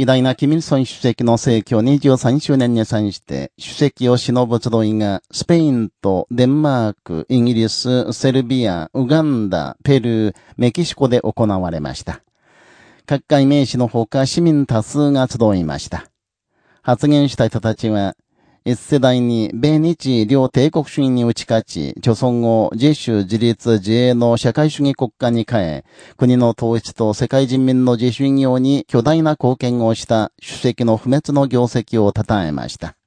偉大なキミルソン主席の逝去23周年に際して、主席を忍ぶ集いが、スペインとデンマーク、イギリス、セルビア、ウガンダ、ペルー、メキシコで行われました。各界名士のほか市民多数が集いました。発言した人たちは、一世代に米日両帝国主義に打ち勝ち、著存を、自主自立自衛の社会主義国家に変え、国の統一と世界人民の自主業に巨大な貢献をした主席の不滅の業績を称えました。